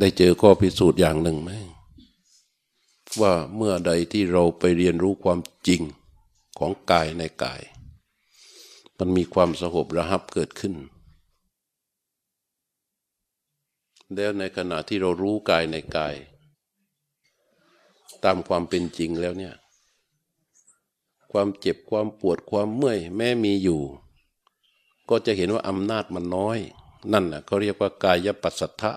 ได้เจอข้อพิสูจน์อย่างหนึ่งไหมว่าเมื่อใดที่เราไปเรียนรู้ความจริงของกายในกาย มันมีความสงบระหับเกิดขึ้น แล้วในขณะที่เรารู้กายในกาย ตามความเป็นจริงแล้วเนี่ย ความเจ็บความปวดความเมื่อยแม้มีอยู่ ก็จะเห็นว่าอำนาจมันน้อย นั่นแหละเขาเรียกว่ากายปัสสัทธะ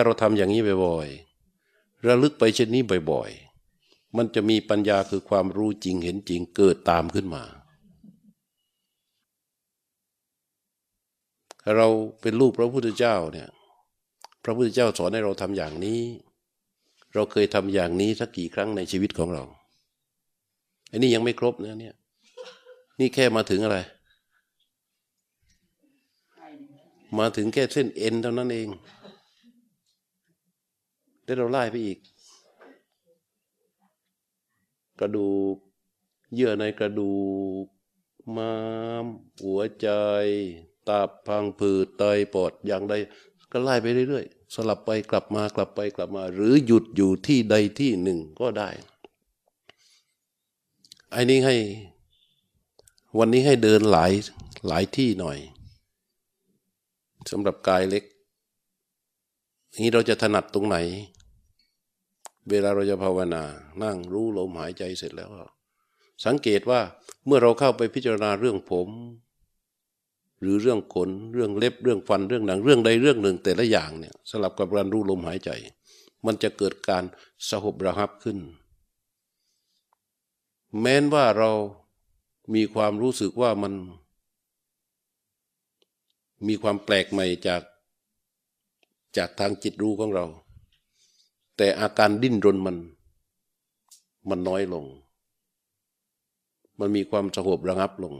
ถ้าเราทำอย่างนี้บ่อยๆระลึกไปเช่นนี้บ่อยๆ มันจะมีปัญญาคือความรู้จริงเห็นจริงเกิดตามขึ้นมาเราเป็นลูกพระพุทธเจ้าเนี่ยพระพุทธเจ้าสอนให้เราทำอย่างนี้ เราเคยทำอย่างนี้สักกี่ครั้งในชีวิตของเราอันนี้ยังไม่ครบนะเนี่ยนี่แค่มาถึงอะไร มาถึงแค่เส้นเอ็นเท่านั้นเอง แล้วเราไล่ไปอีก กระดูก เยื่อในกระดูกม้ามหัวใจตับพังผืดไตปอดอย่างใดก็ไล่ไปเรื่อยๆ สลับไปกลับมากลับไปกลับมา หรือหยุดอยู่ที่ใดที่หนึ่งก็ได้ไอ้นี้ให้ วันนี้ให้เดินหลายหลายที่หน่อยสำหรับกายเล็กนี้เราจะถนัดตรงไหน เวลาเราจะภาวนานั่งรู้ลมหายใจเสร็จแล้ว สังเกตว่าเมื่อเราเข้าไปพิจารณาเรื่องผม หรือเรื่องขนเรื่องเล็บเรื่องฟันเรื่องหนังเรื่องใดเรื่องหนึ่ง แต่ละอย่างเนี่ยสลับกับการรู้ลมหายใจ มันจะเกิดการสหบระหับขึ้น แม้นว่าเรามีความรู้สึกว่ามัน มีความแปลกใหม่จากจากทางจิตรู้ของเรา แต่อาการดิ้นรนมัน มันน้อยลง มันมีความสงบระงับลง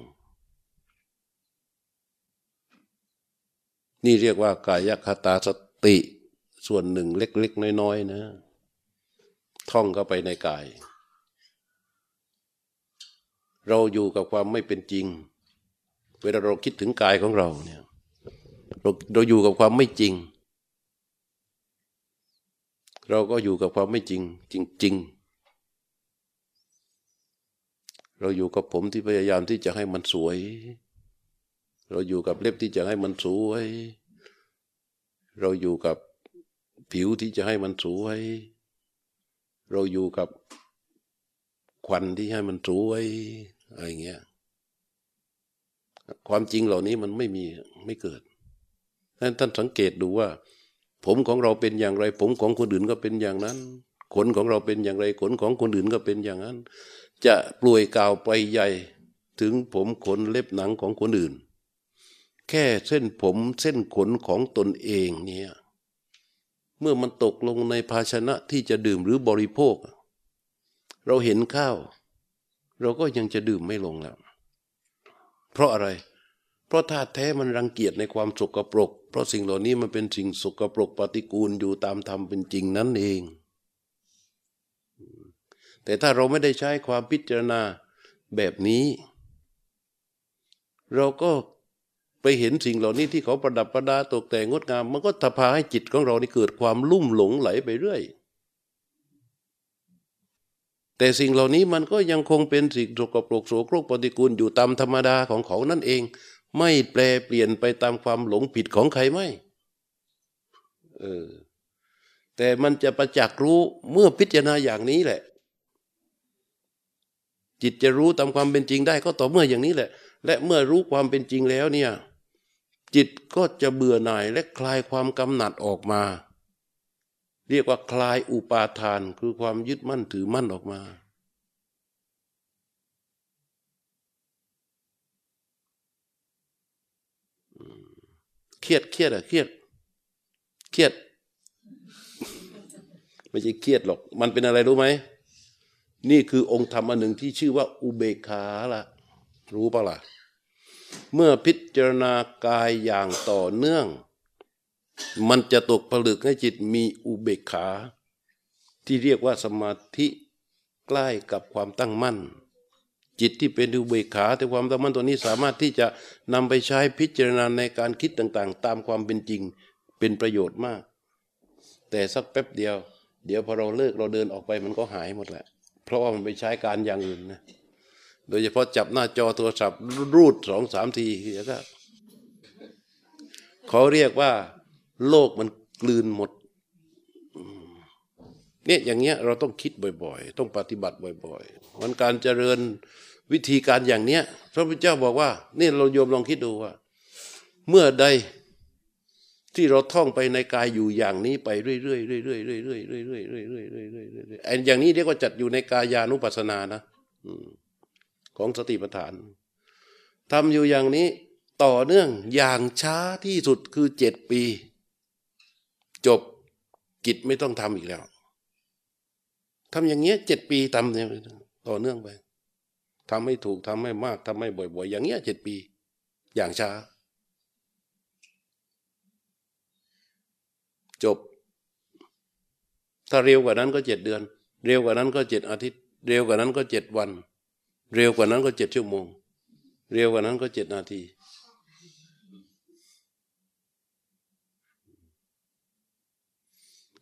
นี่เรียกว่ากายคตาสติส่วนหนึ่งเล็กๆ น้อยๆนะ ท่องเข้าไปในกาย เราอยู่กับความไม่เป็นจริง เวลาเราคิดถึงกายของเราเนี่ยเราเราอยู่กับความไม่จริง เราก็อยู่กับความไม่จริงจริง ๆ เราอยู่กับผมที่พยายามที่จะให้มันสวย เราอยู่กับเล็บที่จะให้มันสวย เราอยู่กับผิวที่จะให้มันสวย เราอยู่กับควันที่ให้มันสวยอะไรเงี้ย ความจริงเหล่านี้มันไม่มีไม่เกิดนั้นท่านสังเกตดูว่า ผมของเราเป็นอย่างไร ผมของคนอื่นก็เป็นอย่างนั้น ขนของเราเป็นอย่างไร ขนของคนอื่นก็เป็นอย่างนั้น จะปล่วยกาวไปใหญ่ถึงผมขนเล็บหนังของคนอื่น แค่เส้นผมเส้นขนของตนเองเนี่ยเมื่อมันตกลงในภาชนะที่จะดื่มหรือบริโภค เราเห็นข้าว เราก็ยังจะดื่มไม่ลงแล้ว เพราะอะไร เพราะธาตุแท้มันรังเกียจในความสกปรก เพราะสิ่งเหล่านี้มันเป็นสิ่งสกปรกปฏิกูลอยู่ตามธรรมเป็นจริงนั่นเอง แต่ถ้าเราไม่ได้ใช้ความพิจารณาแบบนี้ เราก็ไปเห็นสิ่งเหล่านี้ที่เขาประดับประดาตกแต่งงดงาม มันก็ทพาให้จิตของเรานี่เกิดความลุ่มหลงไหลไปเรื่อย แต่สิ่งเหล่านี้มันก็ยังคงเป็นสิ่งสกปรกโสโครกปฏิกูลอยู่ตามธรรมดาของเขานั่นเอง ไม่แปลเปลี่ยนไปตามความหลงผิดของใครไม่เออแต่มันจะประจักษ์รู้เมื่อพิจารณาอย่างนี้แหละ จิตจะรู้ตามความเป็นจริงได้ก็ต่อเมื่ออย่างนี้แหละ และเมื่อรู้ความเป็นจริงแล้วเนี่ย จิตก็จะเบื่อหน่ายและคลายความกำหนัดออกมา เรียกว่าคลายอุปาทานคือความยึดมั่นถือมั่นออกมา รียดเครียดอะเครียดเครียด ไม่ใช่เครียดหรอก มันเป็นอะไรรู้ไหมนี่คือองค์ธรรมอันหนึ่งที่ชื่อว่า อุเบกขาละรู้ปะล่ะ เมื่อพิจารณากายอย่างต่อเนื่อง มันจะตกผลึกให้จิตมีอุเบกขา ที่เรียกว่าสมาธิใกล้กับความตั้งมั่น จิตที่เป็นอุเบกขาแต่ความตั้งมั่นตัวนี้สามารถที่จะนำไปใช้พิจารณาในการคิดต่างๆ ตามความเป็นจริงเป็นประโยชน์มาก แต่สักแป๊บเดียว เดี๋ยวพอเราเลิกเราเดินออกไปมันก็หายหมดแหละ เพราะว่ามันไปใช้การอย่างอื่นนะโดยเฉพาะจับหน้าจอโทรศัพท์รูดสองสามทีแล้วก็เขาเรียกว่า โลกมันกลืนหมด เนี่ยอย่างเงี้ยเราต้องคิดบ่อยๆ ต้องปฏิบัติบ่อยๆมันการเจริญวิธีการอย่างเนี้ยพระพุทธเจ้าบอกว่า นี่เราโยมลองคิดดูว่า เมื่อใดที่เราท่องไปในกายอยู่อย่างนี้ไปเรื่อยๆเรื่อยๆเรื่อยๆเรื่อยๆเรื่อยๆเรื่อยๆเรื่อยๆเรื่อยๆเรื่อยๆไอ้อย่างนี้เรียกว่าจัดอยู่ในกายานุปัสสนานะของสติปัฏฐานทำอยู่อย่างนี้ต่อเนื่องอย่างช้าที่สุดคือเจ็ดปี จบกิจไม่ต้องทำอีกแล้ว ทำอย่างเงี้ยเจ็ดปีทำเนี่ยต่อเนื่องไปทำให้ถูกทำให้มากทำให้บ่อย ๆ อย่างเงี้ยเจ็ดปี อย่างช้า จบ ถ้าเร็วกว่านั้นก็เจ็ดเดือน เร็วกว่านั้นก็เจ็ดอาทิตย์ เร็วกว่านั้นก็เจ็ดวัน เร็วกว่านั้นก็เจ็ดชั่วโมง เร็วกว่านั้นก็เจ็ดนาที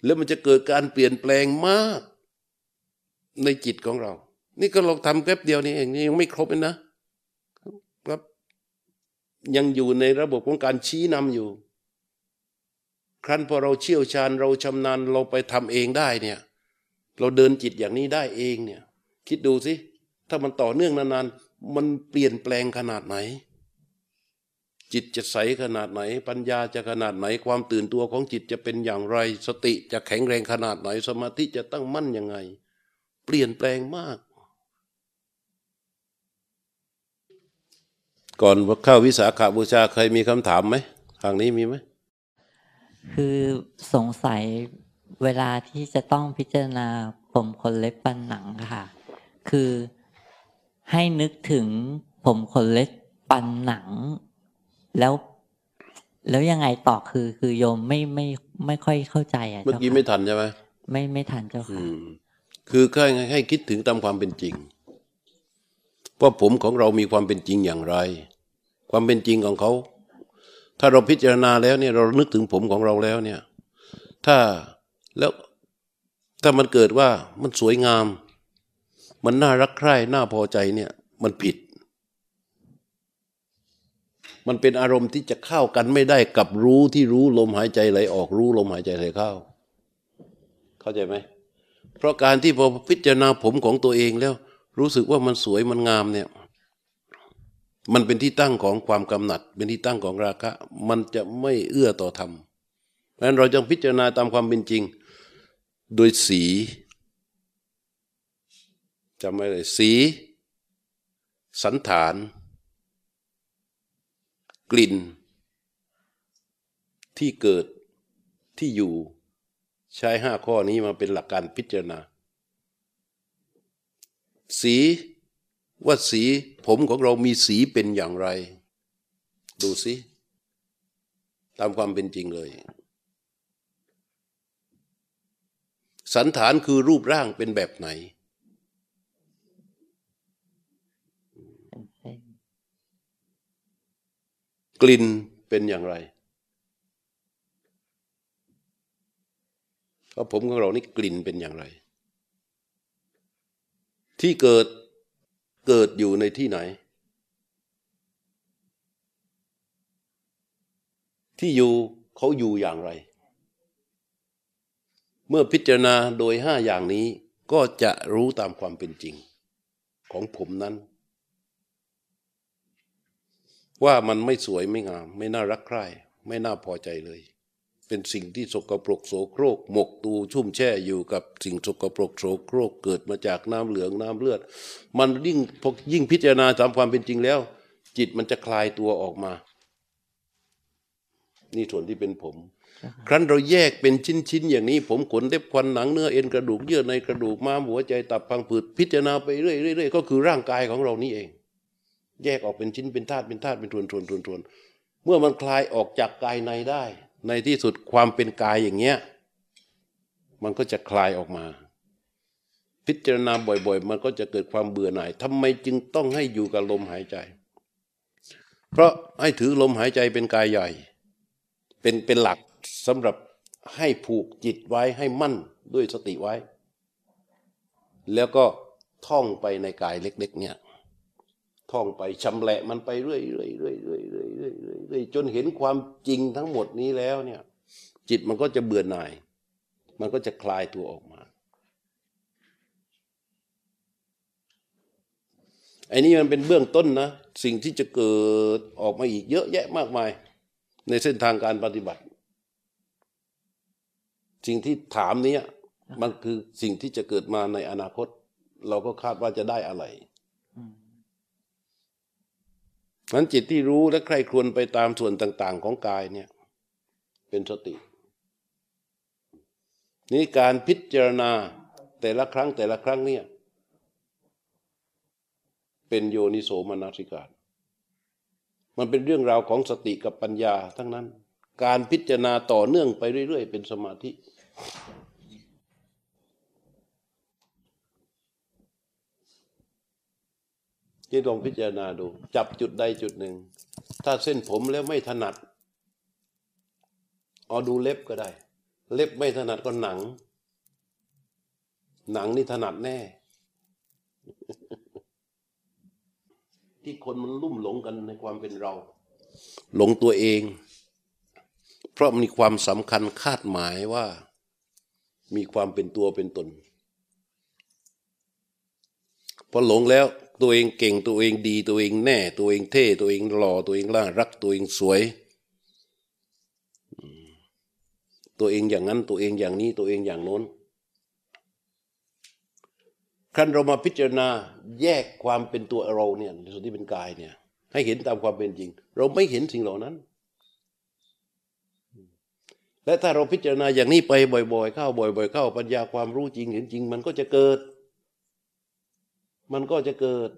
แล้วมันจะเกิดการเปลี่ยนแปลงมาก ในจิตของเรา นี่ก็เราทำแป๊บเดียวนี่เองนี่ยังไม่ครบเลยนะครับ ยังอยู่ในระบบของการชี้นำอยู่ ครั้นพอเราเชี่ยวชาญเราชำนาญเราไปทำเองได้เนี่ย เราเดินจิตอย่างนี้ได้เองเนี่ย คิดดูสิ ถ้ามันต่อเนื่องนานๆ มันเปลี่ยนแปลงขนาดไหนจิตจะใสขนาดไหน ปัญญาจะขนาดไหน ความตื่นตัวของจิตจะเป็นอย่างไร สติจะแข็งแรงขนาดไหน สมาธิจะตั้งมั่นยังไง เปลี่ยนแปลงมาก ก่อนเข้าวิสาขาบูชาเคยมีคำถามไหมทางนี้มีไหมคือสงสัยเวลาที่จะต้องพิจารณาผมขนเล็บปันหนังค่ะ คือให้นึกถึงผมขนเล็บปันหนัง แล้ว แล้วยังไงต่อคือ คือโยมไม่ไม่ไม่ค่อยเข้าใจอะเมื่อกี้ไม่ทันใช่ไหมไม่ไม่ทันเจ้าค่ะ คือแค่ให้คิดถึงตามความเป็นจริงว่าผมของเรามีความเป็นจริงอย่างไร ความเป็นจริงของเขา ถ้าเราพิจารณาแล้วเนี่ยเรานึกถึงผมของเราแล้วเนี่ย ถ้าแล้วถ้ามันเกิดว่ามันสวยงาม มันน่ารักใคร่น่าพอใจเนี่ย มันผิด มันเป็นอารมณ์ที่จะเข้ากันไม่ได้กับรู้ที่รู้ลมหายใจไหลออกรู้ลมหายใจไหลเข้า เข้าใจไหม เพราะการที่พอพิจารณาผมของตัวเองแล้ว รู้สึกว่ามันสวยมันงามเนี่ย มันเป็นที่ตั้งของความกำหนัด เป็นที่ตั้งของราคะ มันจะไม่เอื้อต่อธรรมเพราะฉะนั้นเราจึงพิจารณาตามความเป็นจริง โดยสีจำไว้เลยสี สันฐาน กลิ่น ที่เกิดที่อยู่ ใช้ห้าข้อนี้มาเป็นหลักการพิจารณา สีว่าสีผมของเรามีสีเป็นอย่างไร ดูสิ ตามความเป็นจริงเลย สันฐานคือรูปร่างเป็นแบบไหน กลิ่นเป็นอย่างไร ว่าผมของเรานี่กลิ่นเป็นอย่างไร ที่เกิดเกิดอยู่ในที่ไหน ที่อยู่เขาอยู่อย่างไร เมื่อพิจารณาโดยห้าอย่างนี้ก็จะรู้ตามความเป็นจริงของผมนั้น ว่ามันไม่สวยไม่งาม ไม่น่ารักใคร่ ไม่น่าพอใจเลย เป็นสิ่งที่สกปรกโสโครกหมกตูชุ่มแช่อยู่กับสิ่งสกปรกโสโครกเกิดมาจากน้ำเหลืองน้ำเลือด มันยิ่งพอยิ่งพิจารณาตามความเป็นจริงแล้ว จิตมันจะคลายตัวออกมา นี่ส่วนที่เป็นผม ครั้นเราแยกเป็นชิ้นๆอย่างนี้ ผมขนเล็บควันหนังเนื้อเอ็นกระดูกเยื่อในกระดูกม้ามหัวใจตับพังผืดพิจารณาไปเรื่อยๆก็คือร่างกายของเรานี่เอง แยกออกเป็นชิ้นเป็นธาตุเป็นธาตุเป็นทวนทวนทวนทวนเมื่อมันคลายออกจากกายในได้ ในที่สุดความเป็นกายอย่างเงี้ย มันก็จะคลายออกมา พิจารณาบ่อย ๆ มันก็จะเกิดความเบื่อหน่ายทำไมจึงต้องให้อยู่กับลมหายใจ เพราะให้ถือลมหายใจเป็นกายใหญ่ เป็นเป็นหลักสำหรับให้ผูกจิตไว้ให้มั่นด้วยสติไว้ แล้วก็ท่องไปในกายเล็ก ๆ เนี่ย ท่องไปชำแหละมันไปเรื่อยๆเรื่อยๆเรื่อยๆเรื่อยๆเรื่อยๆจนเห็นความจริงทั้งหมดนี้แล้วเนี่ย จิตมันก็จะเบื่อหน่าย มันก็จะคลายตัวออกมาไอ้นี่มันเป็นเบื้องต้นนะ สิ่งที่จะเกิดออกมาอีกเยอะแยะมากมาย ในเส้นทางการปฏิบัติ สิ่งที่ถามนี้มันคือสิ่งที่จะเกิดมาในอนาคต เราก็คาดว่าจะได้อะไร นั้นจิตที่รู้และใครครวญไปตามส่วนต่าง ๆ ของกายเนี่ย เป็นสติ นี่การพิจารณาแต่ละครั้งแต่ละครั้งเนี่ย เป็นโยนิโสมนสิการมันเป็นเรื่องราวของสติกับปัญญาทั้งนั้น การพิจารณาต่อเนื่องไปเรื่อย ๆ เป็นสมาธิี่ลองพิจารณาดู จับจุดใดจุดหนึ่ง ถ้าเส้นผมแล้วไม่ถนัดเอาดูเล็บก็ได้ เล็บไม่ถนัดก็หนัง หนังนี่ถนัดแน่ ที่คนมันลุ่มหลงกันในความเป็นเรา หลงตัวเอง เพราะมีความสำคัญคาดหมายว่า มีความเป็นตัวเป็นตนพอหลงแล้ว ตัวเองเก่งตัวเองดีตัวเองแน่ ตัวเองเท่ตัวเองหล่อตัวเองล่ารักตัวเองสวย ตัวเองอย่างนั้นตัวเองอย่างนี้ตัวเองอย่างโน้นครั้นเรามาพิจารณาแยกความเป็นตัวเราเนี่ยในส่วนที่เป็นกายเนี่ย ให้เห็นตามความเป็นจริง เราไม่เห็นสิ่งเหล่านั้น และถ้าเราพิจารณาอย่างนี้ไปบ่อย ๆ เข้าบ่อย ๆ เข้าปัญญาความรู้จริงเห็นจริง มันก็จะเกิด มันก็จะเกิด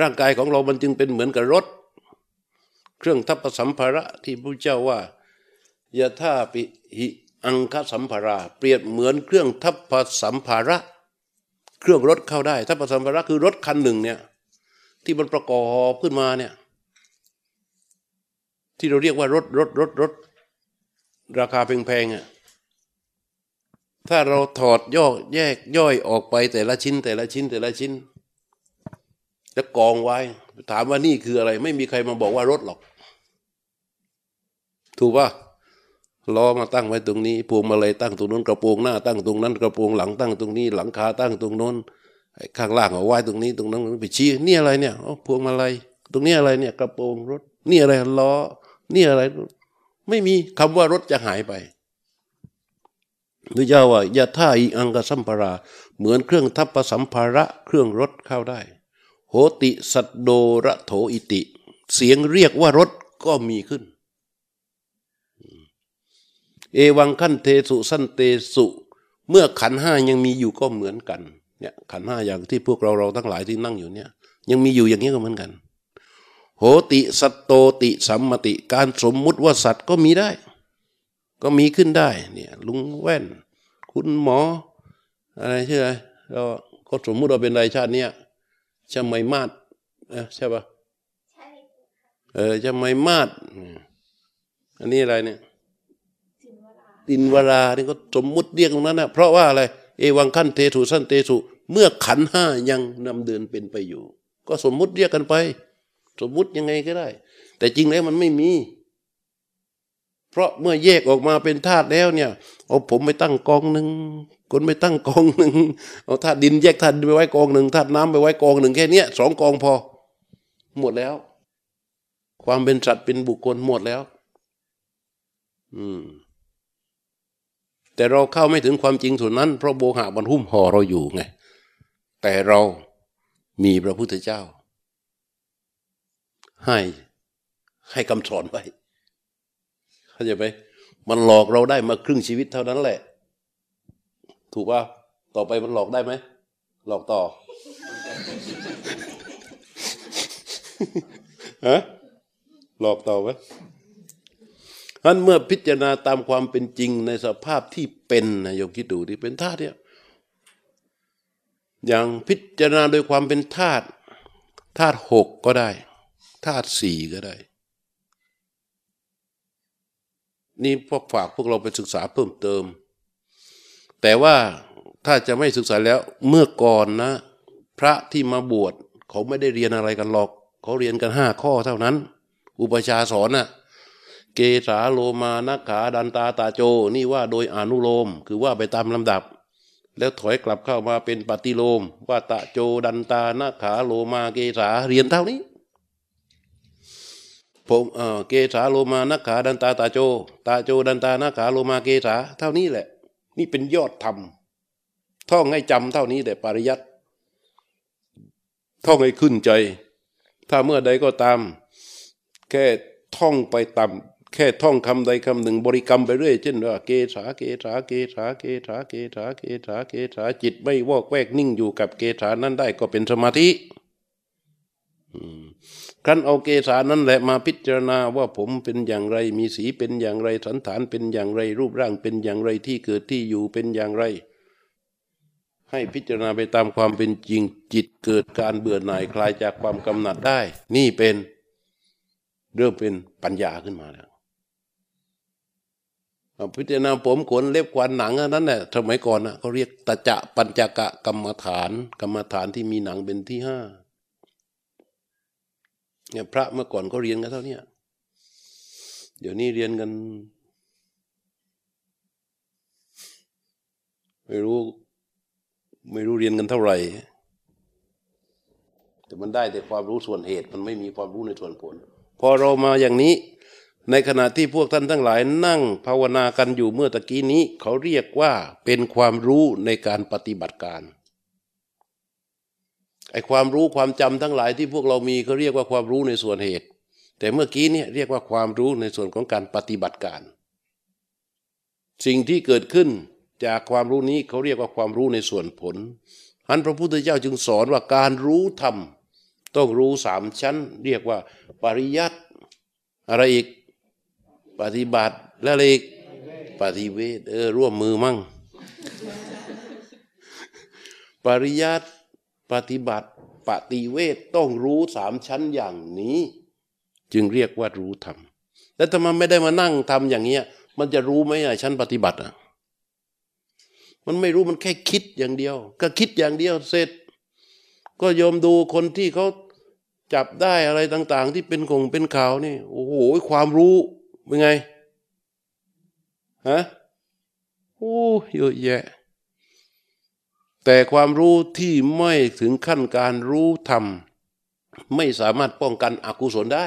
ร่างกายของเรามันจึงเป็นเหมือนกับรถ เครื่องทัพสัมภาระที่พระเจ้าว่ายะท่าปิหิอังคสัมภาระเปรียบเหมือนเครื่องทัพสัมภาระ เครื่องรถเข้าได้ทัพสัมภาระคือรถคันหนึ่งเนี่ยที่มันประกอบขึ้นมาเนี่ยที่เราเรียกว่ารถรถรถรถราคาแพงๆอะ ถ้าเราถอดย่อแยกย่อยออกไปแต่ละชิ้น แต่ละชิ้นแต่ละชิ้น แล้วกองไว้ ถามว่านี่คืออะไร ไม่มีใครมาบอกว่ารถหรอก ถูกปะล้อมาตั้งไว้ตรงนี้พวงมาลัยตั้งตรงนู้นกระโปรงหน้าตั้งตรงนั้นกระโปรงหลังตั้งตรงนี้ หลังคาตั้งตรงโน้นข้างล่างเอาไว้ตรงนี้ตรงนั้นไปชี้นี่อะไรเนี่ยพวงมาลัยตรงนี้อะไรเนี่ย กระโปรงรถ นี่อะไรล้อ นี่อะไร ไม่มีคำว่ารถจะหายไป พระเจ้าว่ายาท่าอีอังกสัมภาระเหมือนเครื่องทัพประสัมภาระเครื่องรถเข้าได้ โหติสัตโดระโถอิติ เสียงเรียกว่ารถก็มีขึ้น เอวังขั้นเทสุสั้นเตสุ เมื่อขันห้ายังมีอยู่ก็เหมือนกันเนี่ยขันห้าอย่างที่พวกเราเราทั้งหลายที่นั่งอยู่เนี่ย ยังมีอยู่อย่างนี้ก็เหมือนกัน โหติสัตโตติสัมมติ การสมมุติว่าสัตว์ก็มีได้ ก็มีขึ้นได้เนี่ยลุงแว่น คุณหมอ อะไรใช่ไหมเราก็สมมุติว่าเป็นไรชาติเนี้ยจะไม่มาดใช่ปะเออจะไม่มาดอันนี้อะไรเนี่ยตินวรานี่ก็สมมุติเรียกตรงนั้นนะเพราะว่าอะไร เอวังขั้นเทสุสั้นเตสุเมื่อขันห้ายังนำเดินเป็นไปอยู่ ก็สมมุติเรียกกันไป สมมุติยังไงก็ได้ แต่จริงแล้วมันไม่มี เพราะเมื่อแยกออกมาเป็นธาตุแล้วเนี่ย เอาผมไปตั้งกองหนึ่งคนไปตั้งกองหนึ่งเอาธาตุดินแยกธาตุไปไว้กองหนึ่งธาตุน้ำไปไว้กองหนึ่งแค่นี้สองกองพอ หมดแล้ว ความเป็นสัตว์เป็นบุคคลหมดแล้ว อืม แต่เราเข้าไม่ถึงความจริงส่วนนั้น เพราะโบหะมันหุ้มห่อเราอยู่ไง แต่เรามีพระพุทธเจ้า ให้ให้คำสอนไว้ เข้าใจไหมมันหลอกเราได้มาครึ่งชีวิตเท่านั้นแหละ ถูกป่ะต่อไปมันหลอกได้ไหมหลอกต่อฮะหลอกต่อไหมนั้นเมื่อพิจารณาตามความเป็นจริงในสภาพที่เป็นนะโยมคิดดูที่เป็นธาตุเนี่ยอย่างพิจารณาโดยความเป็นธาตุธาตุหกก็ได้ธาตุสี่ก็ได้ นี่พวกฝากพวกเราไปศึกษาเพิ่มเติม แต่ว่าถ้าจะไม่ศึกษาแล้วเมื่อก่อนนะ พระที่มาบวชเขาไม่ได้เรียนอะไรกันหรอก เขาเรียนกันห้าข้อเท่านั้น อุปชาสอนนะ่ะเกสาโลมานักขาดันตาตาโจ นี่ว่าโดยอนุโลม คือว่าไปตามลำดับ แล้วถอยกลับเข้ามาเป็นปฏิโลม ว่าตะโจดันตานักขาโลมาเกสาเรียนเท่านี้ ผมเกสาโลมานักขาดันตาตาโจ ตาโจดันตานักขาโลมาเกสาเท่านี้แหละ นี่เป็นยอดธรรมท่องให้จำเท่านี้แต่ปริยัติท่องให้ขึ้นใจ ถ้าเมื่อใดก็ตาม แค่ท่องไปตามแค่ท่องคำใดคำหนึ่งบริกรรมไปเรื่อยเช่นว่าเกษาเกษาเกษาเกษาเกษาเกษาเกษาจิตไม่วอกแวกนิ่งอยู่กับเกษานั้นได้ก็เป็นสมาธิ ครั้นเอาเกษานั้นแหละมาพิจารณาว่าผมเป็นอย่างไร มีสีเป็นอย่างไร สันฐานเป็นอย่างไร รูปร่างเป็นอย่างไรที่เกิดที่อยู่เป็นอย่างไร ให้พิจารณาไปตามความเป็นจริงจิตเกิดการเบื่อหน่ายคลายจากความกำหนัดได้ นี่เป็นเริ่มเป็นปัญญาขึ้นมาแล้วพิจารณาผมขนเล็บควันหนังนั้นแหละสมัยก่อนนะเขาเรียกตะจะปัญจกะกรรมฐาน กรรมฐานที่มีหนังเป็นที่ห้า เนี่ยพระเมื่อก่อนก็เรียนกันเท่านี้เดี๋ยวนี้เรียนกัน ไม่รู้ ไม่รู้เรียนกันเท่าไหร่ แต่มันได้แต่ความรู้ส่วนเหตุมันไม่มีความรู้ในส่วนผล พอเรามาอย่างนี้ ในขณะที่พวกท่านทั้งหลาย นั่งภาวนากันอยู่เมื่อตะกี้นี้ เขาเรียกว่าเป็นความรู้ในการปฏิบัติการ ไอความรู้ความจำทั้งหลายที่พวกเรามีเขาเรียกว่าความรู้ในส่วนเหตุ แต่เมื่อกี้นี่เรียกว่าความรู้ในส่วนของการปฏิบัติการ สิ่งที่เกิดขึ้นจากความรู้นี้เขาเรียกว่าความรู้ในส่วนผลอันพระพุทธเจ้าจึงสอนว่าการรู้ธรรมต้องรู้สามชั้น เรียกว่า ปริยัติอะไรอีกปฏิบัติแล้วอีกปฏิเวทเออร่วมมือมั่ง ปริยัติ ปฏิบัติปฏิเวทต้องรู้สามชั้นอย่างนี้ จึงเรียกว่ารู้ธรรมแล้วถ้ามันไม่ได้มานั่งทำอย่างเงี้ย มันจะรู้ไหมอะชั้นปฏิบัติอะมันไม่รู้มันแค่คิดอย่างเดียว ก็คิดอย่างเดียวเสร็จ ก็ยอมดูคนที่เขาจับได้อะไรต่าง ๆ ที่เป็นคงเป็นข่าวนี่โอ้โหความรู้เป็นไงฮะโอ้เยอะแยะ แต่ความรู้ที่ไม่ถึงขั้นการรู้ธรรม ไม่สามารถป้องกันอกุศลได้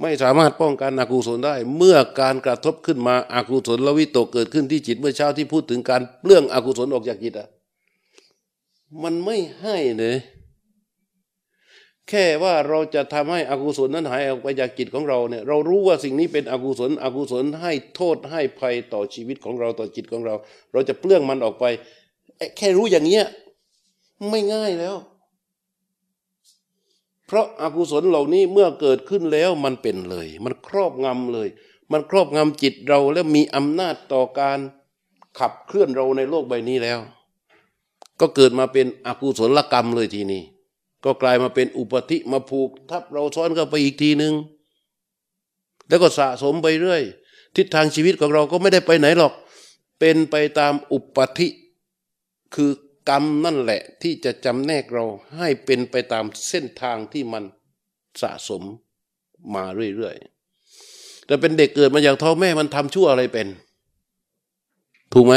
ไม่สามารถป้องกันอกุศลได้ เมื่อการกระทบขึ้นมาอากุศลลวิตกเกิดขึ้นที่จิตเมื่อเช้าที่พูดถึงการเปลื้องอกุศลออกจากจิตอะมันไม่ให้เลย แค่ว่าเราจะทำให้อกุศลนั้นหายออกไปจากจิตของเราเนี่ยเรารู้ว่าสิ่งนี้เป็นอกุศลอกุศลให้โทษให้ภัยต่อชีวิตของเราต่อจิตของเรา เราจะเปลื้องมันออกไป แค่รู้อย่างเงี้ยไม่ง่ายแล้ว เพราะอากุศลเหล่านี้เมื่อเกิดขึ้นแล้วมันเป็นเลย มันครอบงำเลย มันครอบงำจิตเราแล้วมีอำนาจต่อการขับเคลื่อนเราในโลกใบนี้แล้ว ก็เกิดมาเป็นอกุศลกรรมเลยทีนี้ ก็กลายมาเป็นอุปธิมาผูก ทับเราซ้อนเข้าไปอีกทีหนึ่งแล้วก็สะสมไปเรื่อย ทิศทางชีวิตของเราก็ไม่ได้ไปไหนหรอก เป็นไปตามอุปธิคือกรรมนั่นแหละ ที่จะจำแนกเราให้เป็นไปตามเส้นทางที่มันสะสมมาเรื่อยๆแต่เป็นเด็กเกิดมาจากท้องแม่มันทำชั่วอะไรเป็น ถูกไหม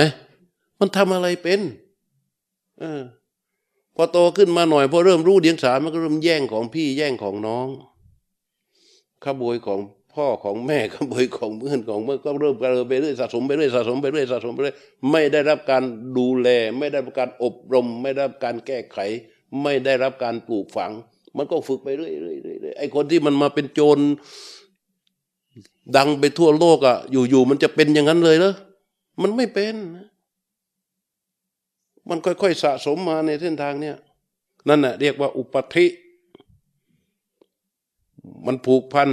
มันทำอะไรเป็น เออ พอโตขึ้นมาหน่อยพอเริ่มรู้เดียงสามันก็เริ่มแย่งของพี่แย่งของน้องขโมยของพ่อของแม่ขโมยของเพื่อนของเมื่อก็เริ่มกระเไปเรื่อยสะสมไปเรื่อยสะสมไปเรื่อยสะสมไปเรื่อยไม่ได้รับการดูแล ไม่ได้รับการอบรม ไม่ได้รับการแก้ไข ไม่ได้รับการปลูกฝัง มันก็ฝึกไปเรื่อยเรื่อยไอ้คนที่มันมาเป็นโจรดังไปทั่วโลกอะ อยู่ๆมันจะเป็นอย่างนั้นเลยเหรอมันไม่เป็นนะ มันค่อยๆสะสมมาในเส้นทางเนี่ยนั่นแหะเรียกว่าอุปธิมันผูกพัน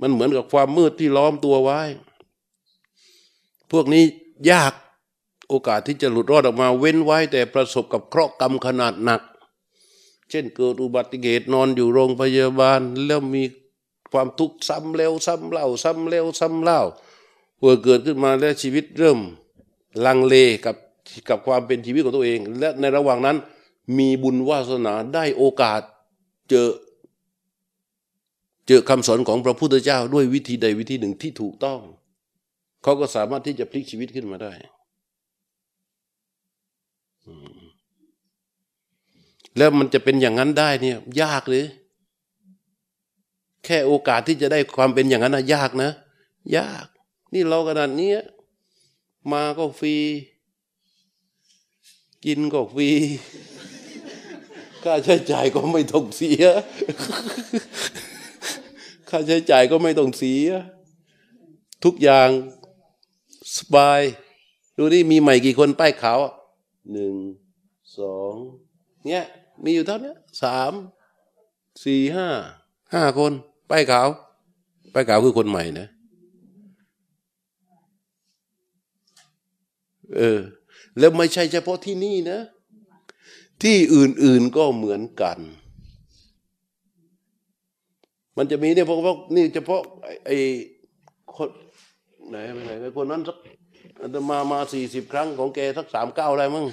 มันเหมือนกับความมืดที่ล้อมตัวไว้ พวกนี้ยากโอกาสที่จะหลุดรอดออกมาเว้นไว้ แต่ประสบกับเคราะห์กรรมขนาดหนัก เช่นเกิดอุบัติเหตุนอนอยู่โรงพยาบาล แล้วมีความทุกข์ซ้ำแล้วซ้ำเล่า ซ้ำแล้วซ้ำเล่าเมื่อเกิดขึ้นมาแล้วชีวิตเริ่มลังเลกับ กับความเป็นชีวิตของตัวเอง และในระหว่างนั้นมีบุญวาสนาได้โอกาสเจอเจอคำสอนของพระพุทธเจ้าด้วยวิธีใดวิธีหนึ่งที่ถูกต้อง เขาก็สามารถที่จะพลิกชีวิตขึ้นมาได้ แล้วมันจะเป็นอย่างนั้นได้เนี่ย ยากเลยแค่โอกาสที่จะได้ความเป็นอย่างนั้นนะยากนะ ยาก นี่เราขนาดนี้มาก็ฟรี กินก็ฟรีค่าใช้จ่ายก็ไม่ต้องเสีย ค่าใช้จ่ายก็ไม่ต้องเสีย ทุกอย่างสบาย ดูนี่มีใหม่กี่คนป้ายขาวหนึ่งสองเนี่ยมีอยู่เท่านี้สามสี่ห้าห้าคนป้ายขาวป้ายขาวคือคนใหม่นะ เออ แล้วไม่ใช่เฉพาะที่นี่นะ ที่อื่นๆก็เหมือนกัน มันจะมีเนี่ยพวกนี่เฉพาะไอ้คนไหนไหนคนนั้นสักอาตมามาสี่สิบครั้งของแกสักสามเก้าอะไรมั้ง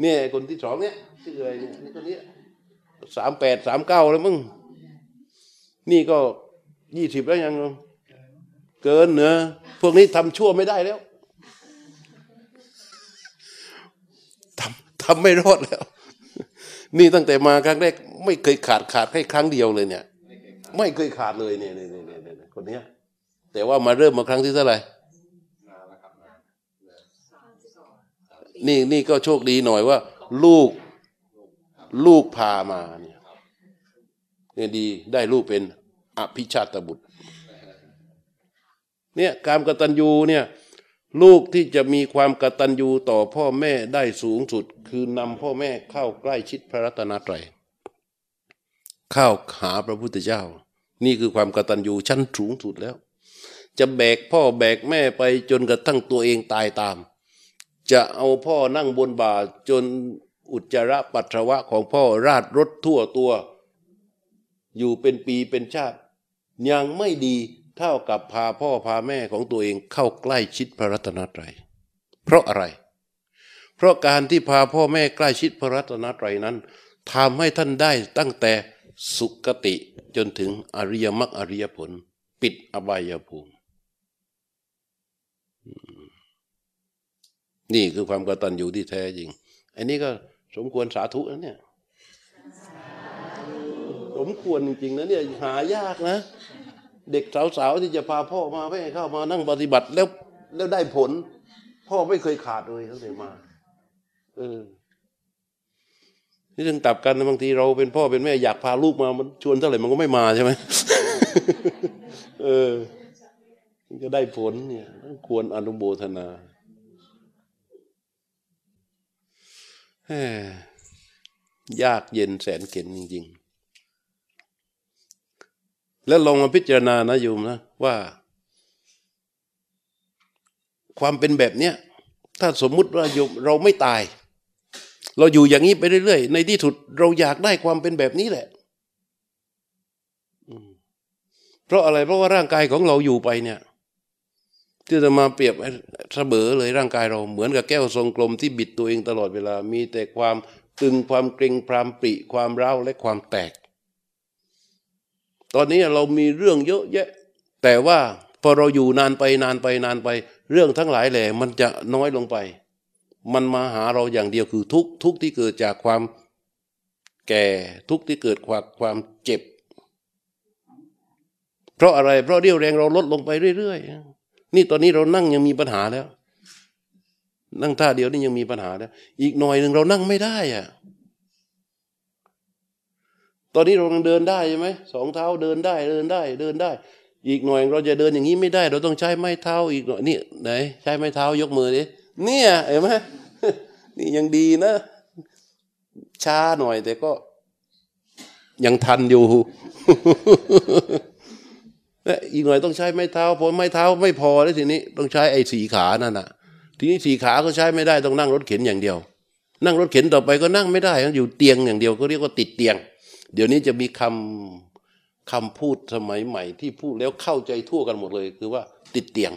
เนี่ยคนที่สองเนี่ยชื่ออะไรเนี่ยนี่คนนี้สามแปดสามเก้าแล้วมึง นี่ก็ยี่สิบแล้วยัง เกินเนอะ พวกนี้ทำชั่วไม่ได้แล้วทำทำไม่รอดแล้ว นี่ตั้งแต่มาครั้งแรก ไม่เคยขาดขาดแค่ครั้งเดียวเลยเนี่ย ไม่เคยขาดเลยเนี่ยเนี่ยเนี่ยคนนี้แต่ว่ามาเริ่มมาครั้งที่เท่าไหร่นี่นี่ก็โชคดีหน่อยว่า ลูกลูกพามาเนี่ยดีได้ลูกเป็นอภิชาตบุตร เนี่ยการกตัญญูเนี่ยลูกที่จะมีความกตัญญูต่อพ่อแม่ได้สูงสุด คือนำพ่อแม่เข้าใกล้ชิดพระรัตนตรัยเข้าหาพระพุทธเจ้า นี่คือความกตัญญูชั้นสูงสุดแล้ว จะแบกพ่อแบกแม่ไปจนกระทั่งตัวเองตายตาม จะเอาพ่อนั่งบนบ่าจนอุจจาระปัสสาวะของพ่อราดรถทั่วตัว อยู่เป็นปีเป็นชาติ ยังไม่ดี เท่ากับพาพ่อพาแม่ของตัวเองเข้าใกล้ชิดพระรัตนตรัย เพราะอะไร เพราะการที่พาพ่อแม่ใกล้ชิดพระรัตนตรัยนั้นทำให้ท่านได้ตั้งแต่สุกติจนถึงอริยมรรคอริยผล ปิดอบายภูมิ นี่คือความกตัญญูที่แท้จริง อันนี้ก็สมควรสาธุนะเนี่ย สมควรจริงๆนะเนี่ยหายากนะ เด็กสาวๆที่จะพาพ่อมาแม่เข้ามานั่งปฏิบัติแล้วแล้วได้ผล พ่อไม่เคยขาดเลยตั้งแต่มา เออนี่เรื่องตับกันบางทีเราเป็นพ่อเป็นแม่อยากพาลูกมามันชวนเท่าไหร่มันก็ไม่มาใช่ไหมเออจะได้ผลเนี่ยควรอนุโมทนายากเย็นแสนเข็นจริง ๆ แล้วลองมาพิจารณานะโยมนะว่า ความเป็นแบบเนี้ยถ้าสมมุติว่าโยมเราไม่ตาย เราอยู่อย่างนี้ไปเรื่อยๆ ในที่สุดเราอยากได้ความเป็นแบบนี้แหละเพราะอะไรเพราะว่าร่างกายของเราอยู่ไปเนี่ยที่จะมาเปรียบเสมอเลยร่างกายเราเหมือนกับแก้วทรงกลมที่บิดตัวเองตลอดเวลา มีแต่ความตึงความเกร็งความปริความร้าวและความแตก ตอนนี้เรามีเรื่องเยอะแยะ แต่ว่าพอเราอยู่นานไปนานไปนานไป เรื่องทั้งหลายแหล่มันจะน้อยลงไป มันมาหาเราอย่างเดียวคือทุกทุกที่เกิดจากความแก่ทุกที่เกิดความความเจ็บ เพราะอะไร เพราะเรี่ยวแรงเราลดลงไปเรื่อยๆนี่ตอนนี้เรานั่งยังมีปัญหาแล้ว นั่งท่าเดียวนี่ยังมีปัญหาแล้ว อีกหน่อยหนึ่งเรานั่งไม่ได้อะ อนนี้เราเดินได้ใช่ไหมสองเท้าเดินได้เดินได้เดินได้ อีกหน่อยเราจะเดินอย่างนี้ไม่ได้ เราต้องใช้ไม้เท้าอีกหน่อยนี่ไหนใช้ไม้เท้ายกมือดิเนี่ยเห็นไหมนี่ยังดีนะ ช้าหน่อยแต่ก็ ยังทันอยู่อีกหน่อยต้องใช้ไม้เท้าพอไม้เท้าไม่พอแล้วทีนี้ต้องใช้ไอ้สีขานั่นน่ะ ทีนี้สีขาก็ใช้ไม่ได้ต้องนั่งรถเข็นอย่างเดียว นั่งรถเข็นต่อไปก็นั่งไม่ได้อยู่เตียงอย่างเดียวก็เรียกว่าติดเตียง เดี๋ยวนี้จะมีคำคำพูดสมัยใหม่ ที่พูดแล้วเข้าใจทั่วกันหมดเลย คือว่า ติดเตียง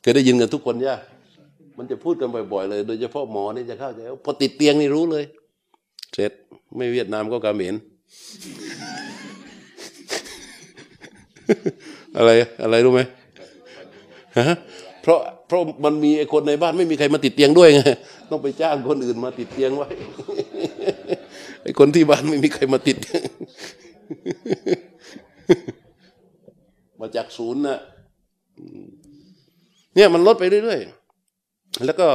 เคยได้ยินกันทุกคนย่ะมันจะพูดกันบ่อยๆเลย โดยเฉพาะหมอนี่จะเข้าใจพอติดเตียงนี่รู้เลย เสร็จไม่เวียดนามก็กาเมรอะไรอะไรรู้ไหมฮะเพราะเพราะมันมีไอ้คนในบ้านไม่มีใครมาติดเตียงด้วยไงต้องไปจ้างคนอื่นมาติดเตียงไว้ อ้คนที่บ้านไม่มีใครมาติด มาจากศูนย์นะเนี่ยมันลดไปเรื่อยๆ แล้วก็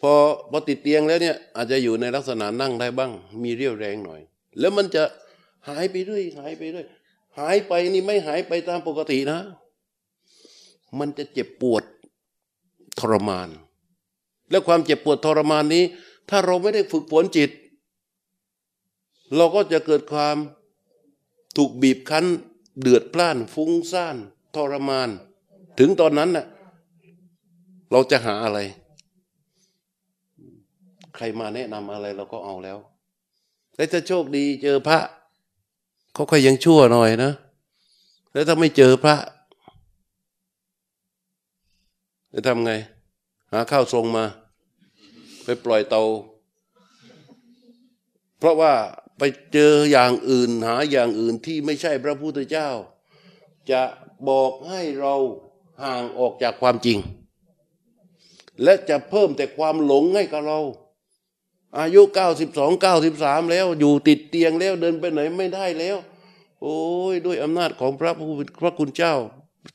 พอพอติดเตียงแล้วเนี่ย อาจจะอยู่ในลักษณะนั่งได้บ้าง มีเรี่ยวแรงหน่อย แล้วมันจะหายไปเรื่อยหายไปเรื่อยหายไปนี่ไม่หายไปตามปกตินะ มันจะเจ็บปวดทรมาน และความเจ็บปวดทรมานนี้ ถ้าเราไม่ได้ฝึกฝนจิต เราก็จะเกิดความถูกบีบคั้น เดือดพล่านฟุ้งซ่านทรมาน ถึงตอนนั้นน่ะเราจะหาอะไร ใครมาแนะนำอะไรเราก็เอาแล้วแต่ถ้าโชคดีเจอพระเขาก็ยังชั่วหน่อยนะ แล้วถ้าไม่เจอพระจะทำไง หาข้าวทรงมา ไปปล่อยเตา เพราะว่า ไปเจออย่างอื่นหาอย่างอื่นที่ไม่ใช่พระพุทธเจ้า จะบอกให้เราห่างออกจากความจริง และจะเพิ่มแต่ความหลงให้กับเรา อายุเก้าสิบสองเก้าสิบสามแล้วอยู่ติดเตียงแล้วเดินไปไหนไม่ได้แล้ว โอ้ยด้วยอำนาจของพระผู้พระคุณเจ้า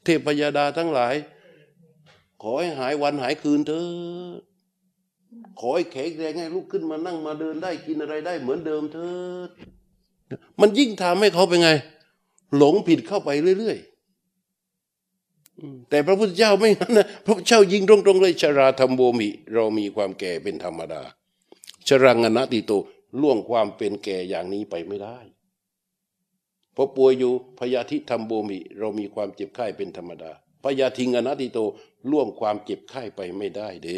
เทพยาดาทั้งหลาย ขอให้หายวันหายคืนเถอะ ขอให้แข็งแรงให้ลุกขึ้นมานั่งมาเดินได้กินอะไรได้เหมือนเดิมเถิดมันยิ่งทำให้เขาเป็นไง หลงผิดเข้าไปเรื่อยๆแต่พระพุทธเจ้าไม่งั้นนะพระพุทธเจ้ายิงตรงๆเลยชราธรรมโบมิ เรามีความแก่เป็นธรรมดา ชรังอนัติโตล่วงความเป็นแก่อย่างนี้ไปไม่ได้พอป่วยอยู่พยาธิธรรมโบมิ เรามีความเจ็บไข้เป็นธรรมดาพยาธิงอนัติโตล่วงความเจ็บไข้ไปไม่ได้เด้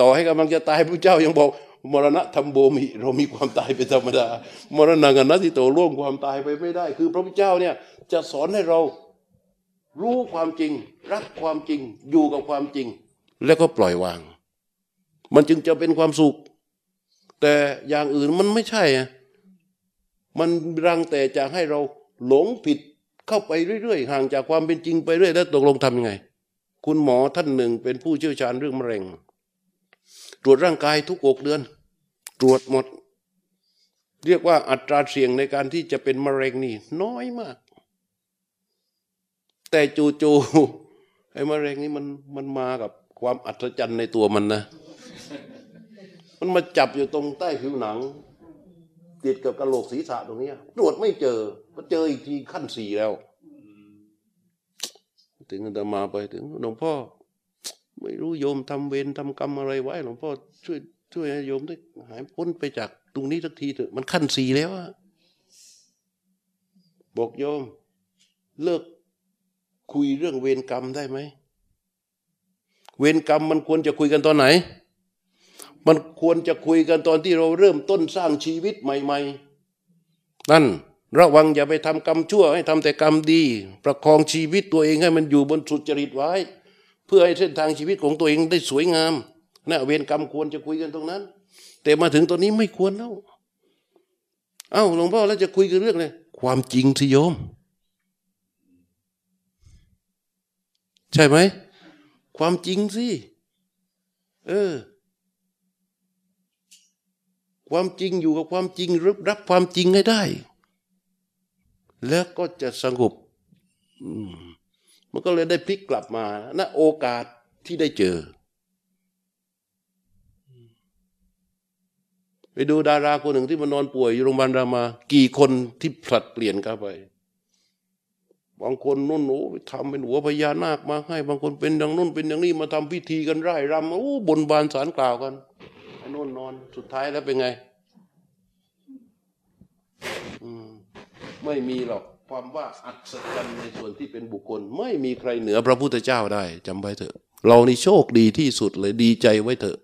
ต่อให้กำลังจะตายพระเจ้ายังบอก มรณะธรรมโบมิ เรามีความตายเป็นธรรมดา มรณะกันนัติโตล่วงความตายไปไม่ได้ คือพระพุทธเจ้าเนี่ยจะสอนให้เรารู้ความจริง รักความจริง อยู่กับความจริง แล้วก็ปล่อยวาง มันจึงจะเป็นความสุข แต่อย่างอื่นมันไม่ใช่อะมันรังแต่จะให้เราหลงผิดเข้าไปเรื่อยๆห่างจากความเป็นจริงไปเรื่อยแล้วตกลงทำยังไง คุณหมอท่านหนึ่งเป็นผู้เชี่ยวชาญเรื่องมะเร็ง ตรวจร่างกายทุกอกเดือน ตรวจหมด เรียกว่าอัตราเสี่ยงในการที่จะเป็นมะเร็งนี่น้อยมาก แต่จู่ๆไอ้มะเร็งนี่มันมันมากับความอัศจรรย์ในตัวมันนะ มันมาจับอยู่ตรงใต้ผิวหนัง ติดกับกระโหลกศีรษะตรงนี้ตรวจไม่เจอ ก็เจออีกทีขั้นสี่แล้ว ถึงอาตมาไปถึงหลวงพ่อ ไม่รู้โยมทำเวรทำกรรมอะไรไว้ หลวงพ่อช่วยช่วยโยมได้หายพ้นไปจากตรงนี้สักทีเถอะมันขั้นสี่แล้วอะบอกโยม เลิกคุยเรื่องเวรกรรมได้ไหม เวรกรรมมันควรจะคุยกันตอนไหน มันควรจะคุยกันตอนที่เราเริ่มต้นสร้างชีวิตใหม่ ๆ นั่น ระวังอย่าไปทำกรรมชั่วให้ทำแต่กรรมดี ประคองชีวิตตัวเองให้มันอยู่บนสุจริตไว้ เพื่อให้เส้นทางชีวิตของตัวเองได้สวยงามนะเวรกรรมควรจะคุยกันตรงนั้น แต่มาถึงตอนนี้ไม่ควรแล้วเอ้าหลวงพ่อแล้วจะคุยกันเรื่องอะไรความจริงสิโยม ใช่ไหมความจริงสิเออ ความจริงอยู่กับความจริงรับรับความจริงให้ได้ แล้วก็จะสงบมันก็เลยได้พลิกกลับมาณโอกาสที่ได้เจอ ไปดูดาราคนหนึ่งที่มานอนป่วยอยู่โรงพยาบาลรามา กี่คนที่ผลัดเปลี่ยนเข้าไป บางคนนุ่นโอ้ทำเป็นหัวพญานาคมาให้ บางคนเป็นอย่างนุ่นเป็นอย่างนี้มาทำพิธีกันไร่รำโอ้บนบานสารกล่าวกันโน่นนอน สุดท้ายแล้วเป็นไง ไม่มีหรอกความว่าอัศจรรย์ในส่วนที่เป็นบุคคล ไม่มีใครเหนือพระพุทธเจ้าได้จำไว้เถอะ เรานี่โชคดีที่สุดเลยดีใจไว้เถอะ